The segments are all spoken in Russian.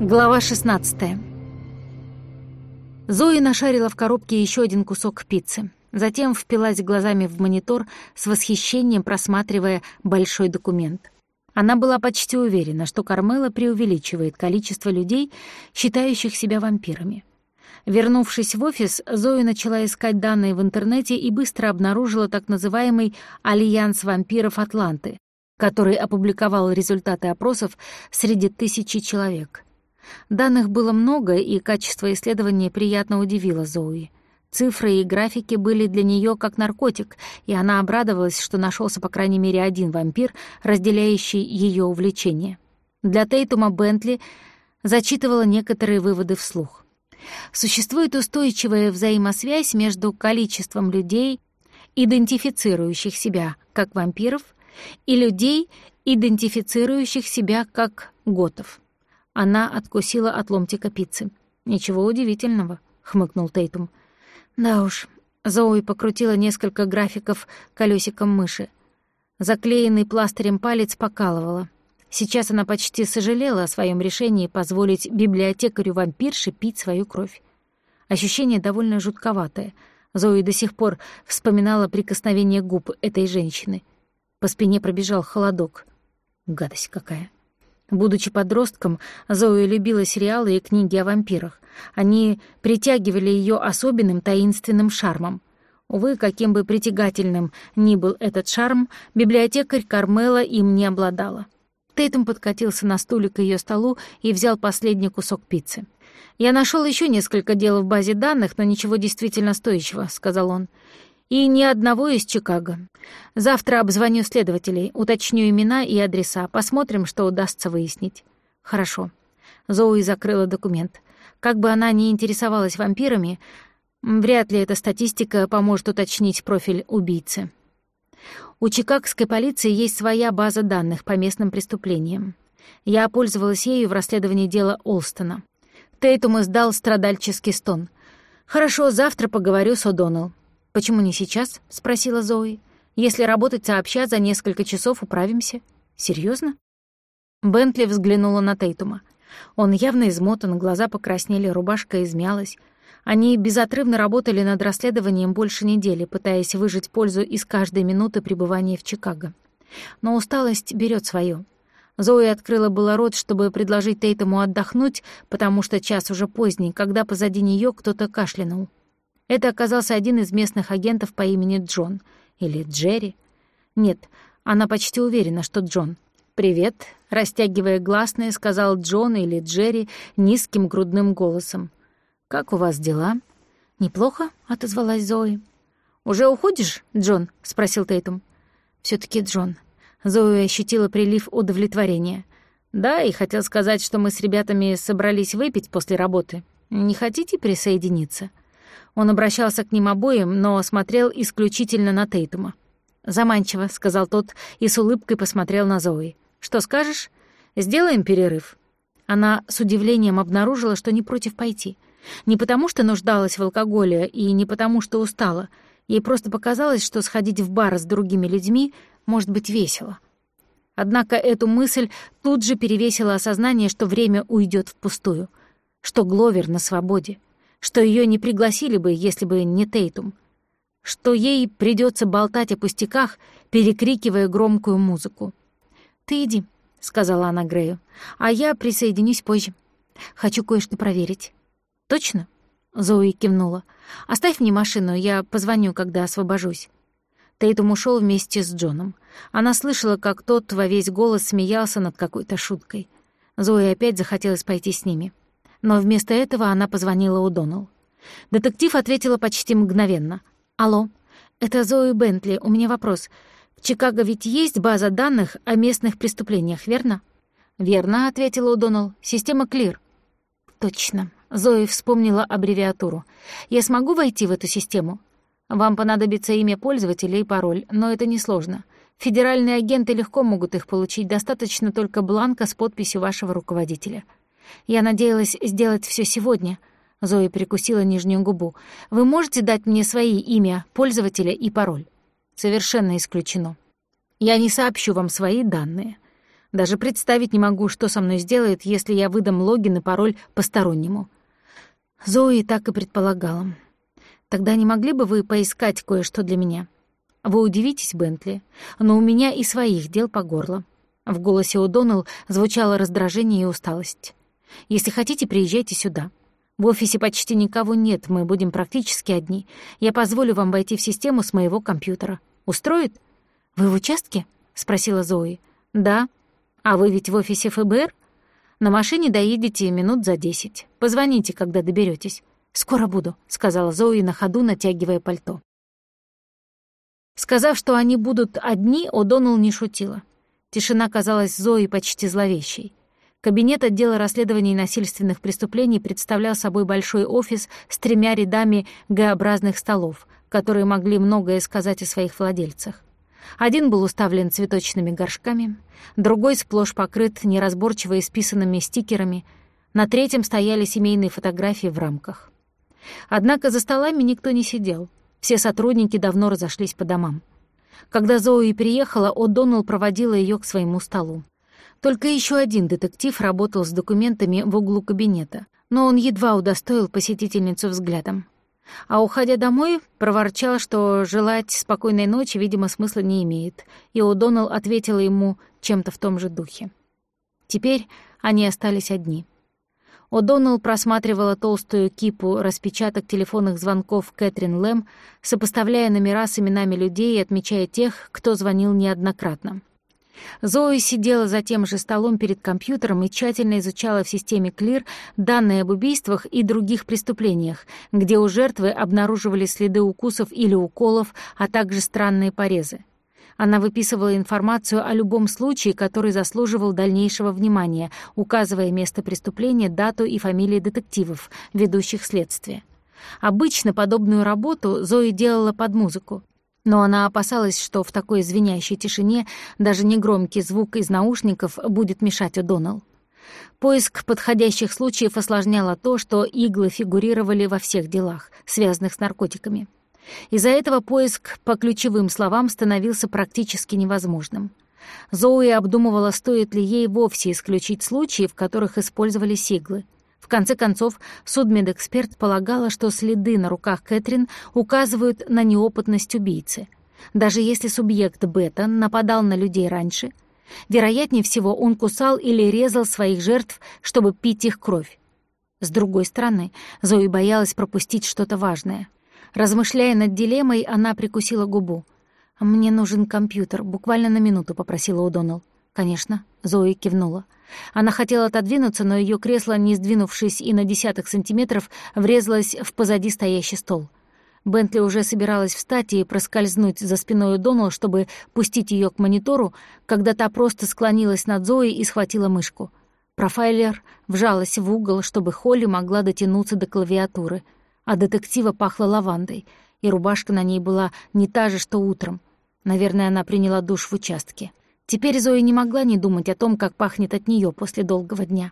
Глава 16 Зои нашарила в коробке еще один кусок пиццы. Затем впилась глазами в монитор с восхищением, просматривая большой документ. Она была почти уверена, что Кармела преувеличивает количество людей, считающих себя вампирами. Вернувшись в офис, Зоя начала искать данные в интернете и быстро обнаружила так называемый «Альянс вампиров Атланты», который опубликовал результаты опросов среди тысячи человек. Данных было много, и качество исследования приятно удивило Зои. Цифры и графики были для нее как наркотик, и она обрадовалась, что нашелся по крайней мере один вампир, разделяющий ее увлечение. Для Тейтума Бентли зачитывала некоторые выводы вслух. Существует устойчивая взаимосвязь между количеством людей, идентифицирующих себя как вампиров, и людей, идентифицирующих себя как готов. Она откусила от ломтика пиццы. «Ничего удивительного», — хмыкнул Тейтум. Да уж, Зоуи покрутила несколько графиков колесиком мыши. Заклеенный пластырем палец покалывала. Сейчас она почти сожалела о своем решении позволить библиотекарю-вампирше пить свою кровь. Ощущение довольно жутковатое. Зои до сих пор вспоминала прикосновение губ этой женщины. По спине пробежал холодок. Гадость какая. Будучи подростком, Зоя любила сериалы и книги о вампирах. Они притягивали ее особенным таинственным шармом. Увы, каким бы притягательным ни был этот шарм, библиотекарь Кармела им не обладала. Тейтум подкатился на стуле к ее столу и взял последний кусок пиццы. «Я нашел еще несколько дел в базе данных, но ничего действительно стоящего», — сказал он и ни одного из Чикаго. Завтра обзвоню следователей, уточню имена и адреса, посмотрим, что удастся выяснить. Хорошо. Зоуи закрыла документ. Как бы она ни интересовалась вампирами, вряд ли эта статистика поможет уточнить профиль убийцы. У чикагской полиции есть своя база данных по местным преступлениям. Я пользовалась ею в расследовании дела Олстона. Тейтум издал страдальческий стон. «Хорошо, завтра поговорю с О'Доннелл. «Почему не сейчас?» — спросила Зои. «Если работать сообща, за несколько часов управимся». Серьезно? Бентли взглянула на Тейтума. Он явно измотан, глаза покраснели, рубашка измялась. Они безотрывно работали над расследованием больше недели, пытаясь выжать пользу из каждой минуты пребывания в Чикаго. Но усталость берет свое. Зои открыла было рот, чтобы предложить Тейтому отдохнуть, потому что час уже поздний, когда позади нее кто-то кашлянул. Это оказался один из местных агентов по имени Джон. Или Джерри. Нет, она почти уверена, что Джон. «Привет», — растягивая гласные, сказал Джон или Джерри низким грудным голосом. «Как у вас дела?» «Неплохо», — отозвалась Зои. «Уже уходишь, Джон?» — спросил Тейтум. все таки Джон». Зои ощутила прилив удовлетворения. «Да, и хотел сказать, что мы с ребятами собрались выпить после работы. Не хотите присоединиться?» Он обращался к ним обоим, но смотрел исключительно на Тейтума. «Заманчиво», — сказал тот и с улыбкой посмотрел на Зои. «Что скажешь? Сделаем перерыв». Она с удивлением обнаружила, что не против пойти. Не потому, что нуждалась в алкоголе, и не потому, что устала. Ей просто показалось, что сходить в бар с другими людьми может быть весело. Однако эту мысль тут же перевесило осознание, что время уйдет впустую, что Гловер на свободе что ее не пригласили бы, если бы не Тейтум, что ей придется болтать о пустяках, перекрикивая громкую музыку. «Ты иди», — сказала она Грею, — «а я присоединюсь позже. Хочу кое-что проверить». «Точно?» — Зои кивнула. «Оставь мне машину, я позвоню, когда освобожусь». Тейтум ушел вместе с Джоном. Она слышала, как тот во весь голос смеялся над какой-то шуткой. Зои опять захотелось пойти с ними но вместо этого она позвонила Удоналл. Детектив ответила почти мгновенно. «Алло, это Зои Бентли, у меня вопрос. В Чикаго ведь есть база данных о местных преступлениях, верно?» «Верно», — ответила Удоналл. «Система Клир». «Точно». Зои вспомнила аббревиатуру. «Я смогу войти в эту систему?» «Вам понадобится имя пользователя и пароль, но это несложно. Федеральные агенты легко могут их получить, достаточно только бланка с подписью вашего руководителя». Я надеялась сделать все сегодня. Зои прикусила нижнюю губу. Вы можете дать мне свои имя, пользователя и пароль? Совершенно исключено. Я не сообщу вам свои данные. Даже представить не могу, что со мной сделает, если я выдам логин и пароль постороннему. Зои так и предполагала. Тогда не могли бы вы поискать кое-что для меня? Вы удивитесь, Бентли, но у меня и своих дел по горло. В голосе О'Доннелл звучало раздражение и усталость. «Если хотите, приезжайте сюда. В офисе почти никого нет, мы будем практически одни. Я позволю вам войти в систему с моего компьютера. Устроит?» «Вы в участке?» — спросила Зои. «Да. А вы ведь в офисе ФБР? На машине доедете минут за десять. Позвоните, когда доберетесь. «Скоро буду», — сказала Зои на ходу, натягивая пальто. Сказав, что они будут одни, О'Доннелл не шутила. Тишина казалась Зои почти зловещей. Кабинет отдела расследований насильственных преступлений представлял собой большой офис с тремя рядами Г-образных столов, которые могли многое сказать о своих владельцах. Один был уставлен цветочными горшками, другой сплошь покрыт неразборчиво исписанными стикерами, на третьем стояли семейные фотографии в рамках. Однако за столами никто не сидел, все сотрудники давно разошлись по домам. Когда Зоуи приехала, О'Доннелл проводила ее к своему столу. Только еще один детектив работал с документами в углу кабинета, но он едва удостоил посетительницу взглядом. А уходя домой, проворчал, что желать спокойной ночи, видимо, смысла не имеет, и О'Доннелл ответила ему чем-то в том же духе. Теперь они остались одни. О'Доннелл просматривала толстую кипу распечаток телефонных звонков Кэтрин Лэм, сопоставляя номера с именами людей и отмечая тех, кто звонил неоднократно. Зои сидела за тем же столом перед компьютером и тщательно изучала в системе Клир данные об убийствах и других преступлениях, где у жертвы обнаруживали следы укусов или уколов, а также странные порезы. Она выписывала информацию о любом случае, который заслуживал дальнейшего внимания, указывая место преступления, дату и фамилии детективов, ведущих следствие. Обычно подобную работу Зои делала под музыку, но она опасалась, что в такой звенящей тишине даже негромкий звук из наушников будет мешать О'Доннелл. Поиск подходящих случаев осложняло то, что иглы фигурировали во всех делах, связанных с наркотиками. Из-за этого поиск по ключевым словам становился практически невозможным. Зоуи обдумывала, стоит ли ей вовсе исключить случаи, в которых использовали сиглы. Конце концов, судмедэксперт полагала, что следы на руках Кэтрин указывают на неопытность убийцы. Даже если субъект Бета нападал на людей раньше, вероятнее всего он кусал или резал своих жертв, чтобы пить их кровь. С другой стороны, Зои боялась пропустить что-то важное — Размышляя над дилеммой, она прикусила губу. «Мне нужен компьютер, буквально на минуту», — попросила Удонал. «Конечно», — Зои кивнула. Она хотела отодвинуться, но ее кресло, не сдвинувшись и на десяток сантиметров, врезалось в позади стоящий стол. Бентли уже собиралась встать и проскользнуть за спиной Донал, чтобы пустить ее к монитору, когда та просто склонилась над Зоей и схватила мышку. Профайлер вжалась в угол, чтобы Холли могла дотянуться до клавиатуры — а детектива пахло лавандой, и рубашка на ней была не та же, что утром. Наверное, она приняла душ в участке. Теперь Зоя не могла не думать о том, как пахнет от нее после долгого дня.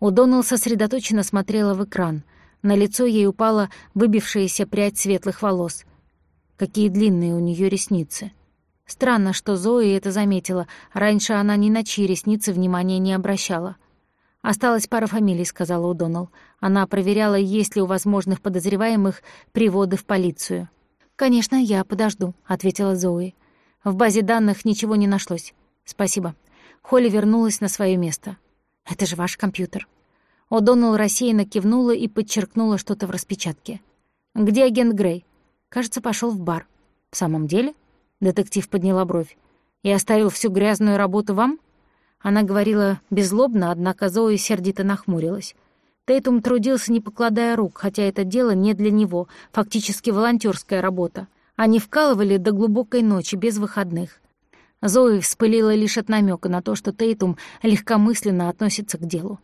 Удонал сосредоточенно смотрела в экран. На лицо ей упала выбившаяся прядь светлых волос. Какие длинные у нее ресницы. Странно, что Зоя это заметила. Раньше она ни на чьи ресницы внимания не обращала. «Осталась пара фамилий», — сказала Удонал. Она проверяла, есть ли у возможных подозреваемых приводы в полицию. «Конечно, я подожду», — ответила Зои. «В базе данных ничего не нашлось. Спасибо». Холли вернулась на свое место. «Это же ваш компьютер». О'Доннелл рассеянно кивнула и подчеркнула что-то в распечатке. «Где агент Грей?» «Кажется, пошел в бар». «В самом деле?» Детектив подняла бровь. «И оставил всю грязную работу вам?» Она говорила беззлобно, однако Зои сердито нахмурилась. Тейтум трудился, не покладая рук, хотя это дело не для него, фактически волонтерская работа. Они вкалывали до глубокой ночи, без выходных. Зои вспылила лишь от намека на то, что Тейтум легкомысленно относится к делу.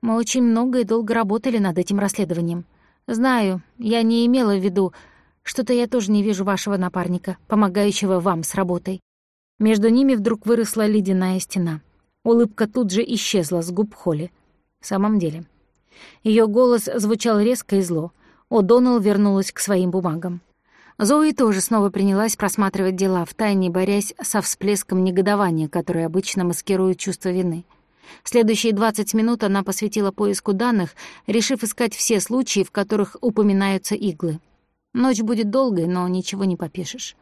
«Мы очень много и долго работали над этим расследованием. Знаю, я не имела в виду... Что-то я тоже не вижу вашего напарника, помогающего вам с работой». Между ними вдруг выросла ледяная стена — Улыбка тут же исчезла с губ Холли. В самом деле. Ее голос звучал резко и зло. О'Доннелл вернулась к своим бумагам. Зои тоже снова принялась просматривать дела, втайне борясь со всплеском негодования, который обычно маскирует чувство вины. Следующие 20 минут она посвятила поиску данных, решив искать все случаи, в которых упоминаются иглы. Ночь будет долгой, но ничего не попишешь.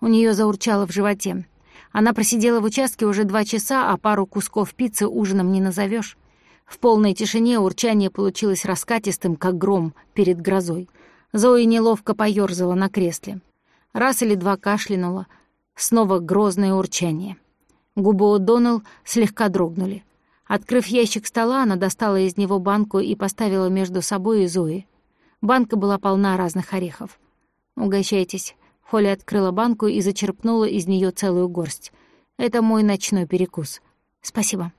У нее заурчало в животе. Она просидела в участке уже два часа, а пару кусков пиццы ужином не назовешь. В полной тишине урчание получилось раскатистым, как гром перед грозой. Зои неловко поёрзала на кресле. Раз или два кашлянула. Снова грозное урчание. Губы у Донал слегка дрогнули. Открыв ящик стола, она достала из него банку и поставила между собой и Зои. Банка была полна разных орехов. «Угощайтесь». Холли открыла банку и зачерпнула из нее целую горсть. «Это мой ночной перекус». «Спасибо».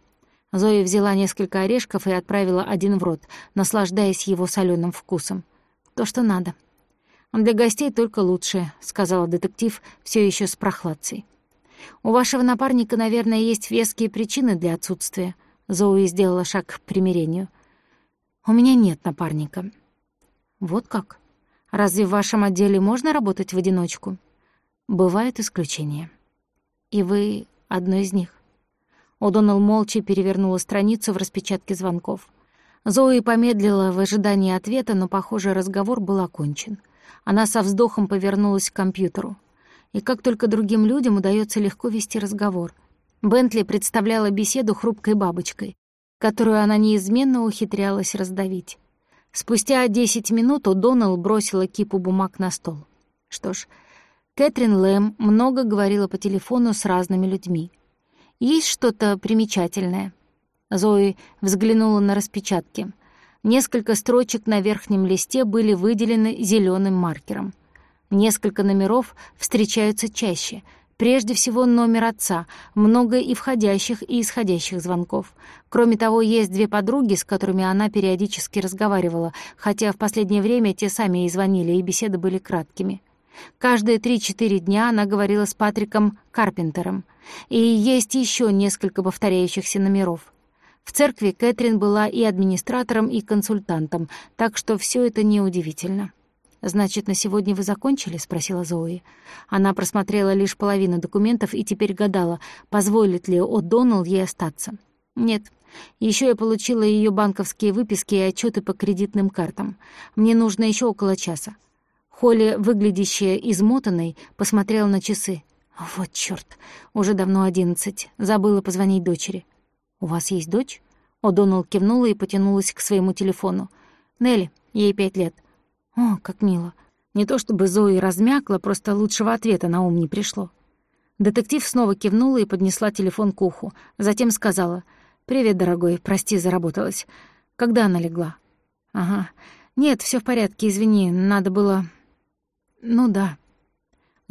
Зоя взяла несколько орешков и отправила один в рот, наслаждаясь его соленым вкусом. То, что надо. Для гостей только лучшее, сказала детектив, все еще с прохладцей. У вашего напарника, наверное, есть веские причины для отсутствия. Зоуи сделала шаг к примирению. У меня нет напарника. Вот как? Разве в вашем отделе можно работать в одиночку? Бывают исключения. И вы одно из них. О'Доннелл молча перевернула страницу в распечатке звонков. Зои помедлила в ожидании ответа, но, похоже, разговор был окончен. Она со вздохом повернулась к компьютеру. И как только другим людям удается легко вести разговор. Бентли представляла беседу хрупкой бабочкой, которую она неизменно ухитрялась раздавить. Спустя десять минут О'Доннелл бросила кипу бумаг на стол. Что ж, Кэтрин Лэм много говорила по телефону с разными людьми. Есть что-то примечательное — Зои взглянула на распечатки. Несколько строчек на верхнем листе были выделены зеленым маркером. Несколько номеров встречаются чаще. Прежде всего номер отца, много и входящих, и исходящих звонков. Кроме того, есть две подруги, с которыми она периодически разговаривала, хотя в последнее время те сами и звонили, и беседы были краткими. Каждые три-четыре дня она говорила с Патриком Карпентером. И есть еще несколько повторяющихся номеров. В церкви Кэтрин была и администратором, и консультантом, так что все это неудивительно. «Значит, на сегодня вы закончили?» — спросила Зои. Она просмотрела лишь половину документов и теперь гадала, позволит ли О'Доннелл ей остаться. «Нет. Еще я получила ее банковские выписки и отчеты по кредитным картам. Мне нужно еще около часа». Холли, выглядящая измотанной, посмотрела на часы. «Вот чёрт, уже давно одиннадцать. Забыла позвонить дочери. «У вас есть дочь?» О'Доннелл кивнула и потянулась к своему телефону. «Нелли, ей пять лет». «О, как мило. Не то чтобы Зои размякла, просто лучшего ответа на ум не пришло». Детектив снова кивнула и поднесла телефон к уху. Затем сказала, «Привет, дорогой, прости, заработалась. Когда она легла?» «Ага. Нет, все в порядке, извини, надо было...» «Ну да».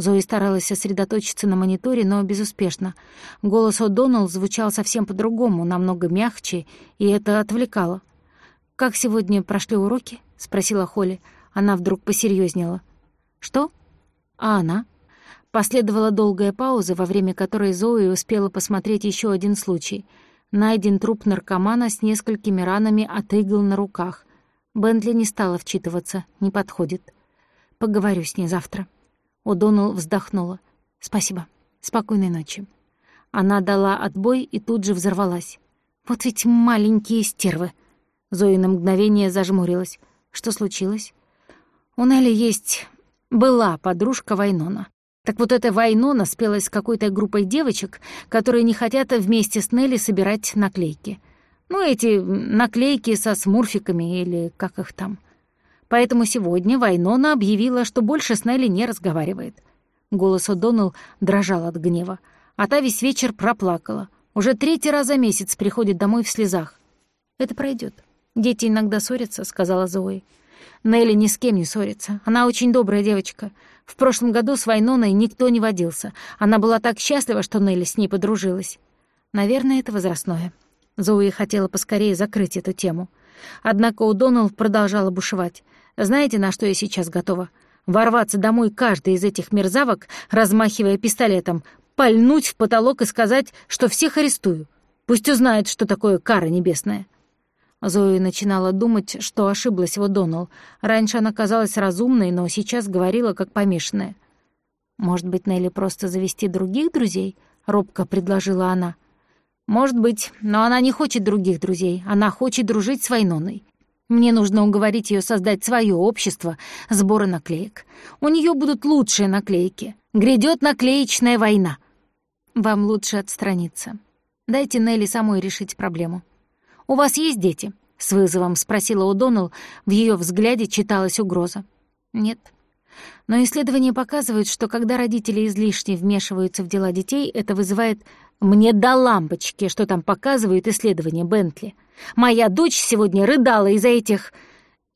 Зои старалась сосредоточиться на мониторе, но безуспешно. Голос О'Доннелл звучал совсем по-другому, намного мягче, и это отвлекало. «Как сегодня прошли уроки?» — спросила Холли. Она вдруг посерьезнела. «Что? А она?» Последовала долгая пауза, во время которой Зои успела посмотреть еще один случай. Найден труп наркомана с несколькими ранами от игл на руках. Бентли не стала вчитываться, не подходит. «Поговорю с ней завтра». О'Доннелл вздохнула. «Спасибо. Спокойной ночи». Она дала отбой и тут же взорвалась. «Вот ведь маленькие стервы!» Зоя на мгновение зажмурилась. «Что случилось?» «У Нелли есть... была подружка Вайнона. Так вот эта Вайнона спелась с какой-то группой девочек, которые не хотят вместе с Нелли собирать наклейки. Ну, эти наклейки со смурфиками или как их там. Поэтому сегодня Вайнона объявила, что больше с Нелли не разговаривает. Голос О'Доннелл дрожал от гнева, а та весь вечер проплакала. Уже третий раз за месяц приходит домой в слезах. «Это пройдет. Дети иногда ссорятся», — сказала Зои. Нелли ни с кем не ссорится. Она очень добрая девочка. В прошлом году с Вайноной никто не водился. Она была так счастлива, что Нелли с ней подружилась. Наверное, это возрастное. Зои хотела поскорее закрыть эту тему. Однако О'Доннелл продолжала бушевать. Знаете, на что я сейчас готова? Ворваться домой каждой из этих мерзавок, размахивая пистолетом, пальнуть в потолок и сказать, что всех арестую. Пусть узнает, что такое кара небесная. Зои начинала думать, что ошиблась в О'Доннелл. Раньше она казалась разумной, но сейчас говорила как помешанная. «Может быть, Нелли просто завести других друзей?» — робко предложила она. «Может быть, но она не хочет других друзей. Она хочет дружить с Вайноной. Мне нужно уговорить ее создать свое общество сбора наклеек. У нее будут лучшие наклейки. Грядет наклеечная война. Вам лучше отстраниться. Дайте Нелли самой решить проблему. У вас есть дети? С вызовом спросила О'Доннелл. В ее взгляде читалась угроза. Нет. Но исследования показывают, что когда родители излишне вмешиваются в дела детей, это вызывает «мне до лампочки», что там показывают исследования Бентли. Моя дочь сегодня рыдала из-за этих...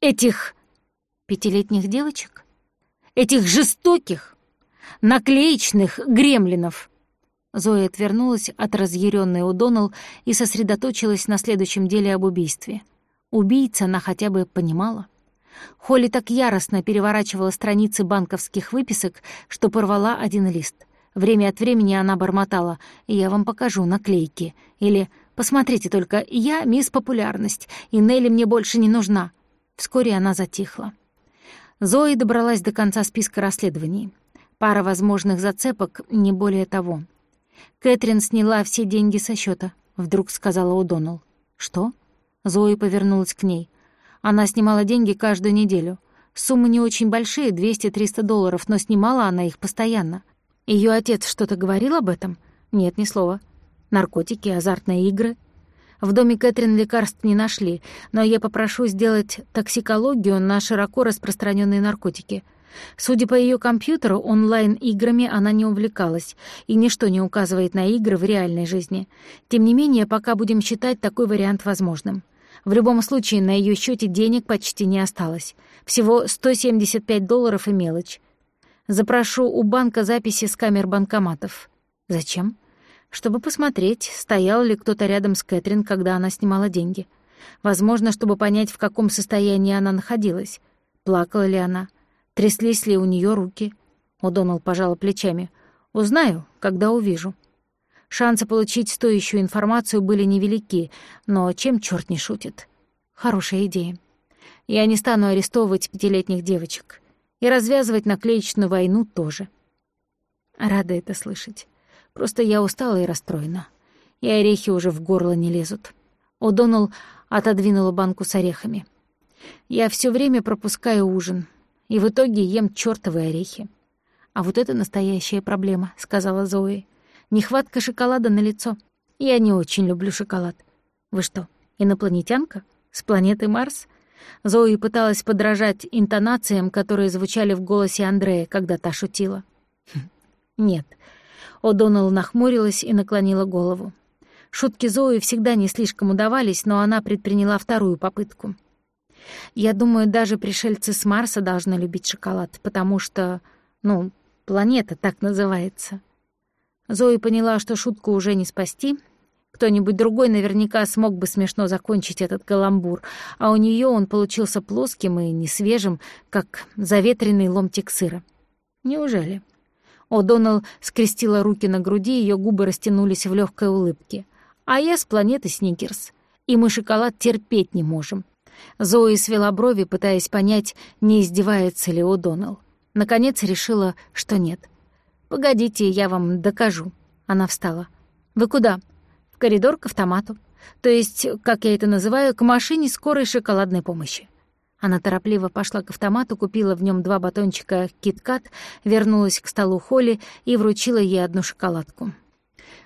этих... пятилетних девочек? Этих жестоких, наклеечных гремлинов. Зоя отвернулась от разъяренной Удонал и сосредоточилась на следующем деле об убийстве. Убийца она хотя бы понимала. Холли так яростно переворачивала страницы банковских выписок, что порвала один лист. Время от времени она бормотала «Я вам покажу наклейки» или Посмотрите только, я мисс популярность, и Нелли мне больше не нужна». Вскоре она затихла. Зои добралась до конца списка расследований. Пара возможных зацепок, не более того. Кэтрин сняла все деньги со счета, вдруг сказала О'Доннелл. «Что?» Зои повернулась к ней. Она снимала деньги каждую неделю. Суммы не очень большие, 200-300 долларов, но снимала она их постоянно. Ее отец что-то говорил об этом? Нет, ни слова наркотики, азартные игры. В доме Кэтрин лекарств не нашли, но я попрошу сделать токсикологию на широко распространенные наркотики. Судя по ее компьютеру, онлайн-играми она не увлекалась, и ничто не указывает на игры в реальной жизни. Тем не менее, пока будем считать такой вариант возможным. В любом случае, на ее счете денег почти не осталось. Всего 175 долларов и мелочь. Запрошу у банка записи с камер банкоматов. Зачем? Чтобы посмотреть, стоял ли кто-то рядом с Кэтрин, когда она снимала деньги. Возможно, чтобы понять, в каком состоянии она находилась. Плакала ли она? Тряслись ли у нее руки? О'Доннелл пожала плечами. «Узнаю, когда увижу». Шансы получить стоящую информацию были невелики, но чем черт не шутит? Хорошая идея. Я не стану арестовывать пятилетних девочек. И развязывать наклеечную войну тоже. Рада это слышать. Просто я устала и расстроена. И орехи уже в горло не лезут. О'Доннелл отодвинула банку с орехами. Я все время пропускаю ужин, и в итоге ем чёртовы орехи. А вот это настоящая проблема, сказала Зои. Нехватка шоколада на лицо. Я не очень люблю шоколад. Вы что, инопланетянка? С планеты Марс? Зои пыталась подражать интонациям, которые звучали в голосе Андрея, когда та шутила. Хм, нет, О'Доннелл нахмурилась и наклонила голову. Шутки Зои всегда не слишком удавались, но она предприняла вторую попытку. «Я думаю, даже пришельцы с Марса должны любить шоколад, потому что, ну, планета так называется». Зои поняла, что шутку уже не спасти. Кто-нибудь другой наверняка смог бы смешно закончить этот каламбур, а у нее он получился плоским и несвежим, как заветренный ломтик сыра. Неужели? О'Доннелл скрестила руки на груди, ее губы растянулись в легкой улыбке. «А я с планеты Сникерс, и мы шоколад терпеть не можем». Зои свела брови, пытаясь понять, не издевается ли О'Доннелл. Наконец решила, что нет. «Погодите, я вам докажу». Она встала. «Вы куда?» «В коридор к автомату. То есть, как я это называю, к машине скорой шоколадной помощи». Она торопливо пошла к автомату, купила в нем два батончика «Кит-Кат», вернулась к столу Холли и вручила ей одну шоколадку.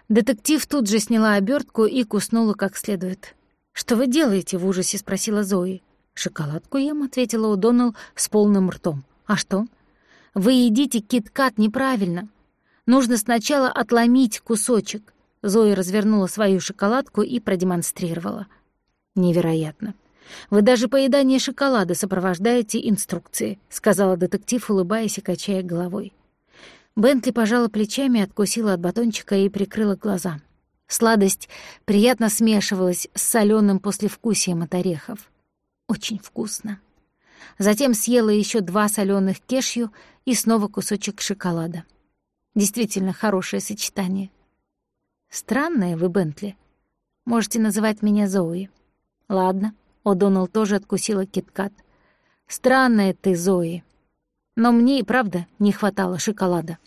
Детектив тут же сняла обертку и куснула как следует. «Что вы делаете?» — в ужасе спросила Зои. «Шоколадку ем», — ответила О'Доннелл с полным ртом. «А что?» «Вы едите кит-кат неправильно. Нужно сначала отломить кусочек». Зои развернула свою шоколадку и продемонстрировала. «Невероятно. Вы даже поедание шоколада сопровождаете инструкции», — сказала детектив, улыбаясь и качая головой. Бентли пожала плечами, откусила от батончика и прикрыла глаза. Сладость приятно смешивалась с соленым послевкусием от орехов. Очень вкусно. Затем съела еще два соленых кешью и снова кусочек шоколада. Действительно хорошее сочетание. Странное вы, Бентли. Можете называть меня Зои. Ладно. О'Доннелл тоже откусила киткат. «Странная ты, Зои. Но мне и правда не хватало шоколада».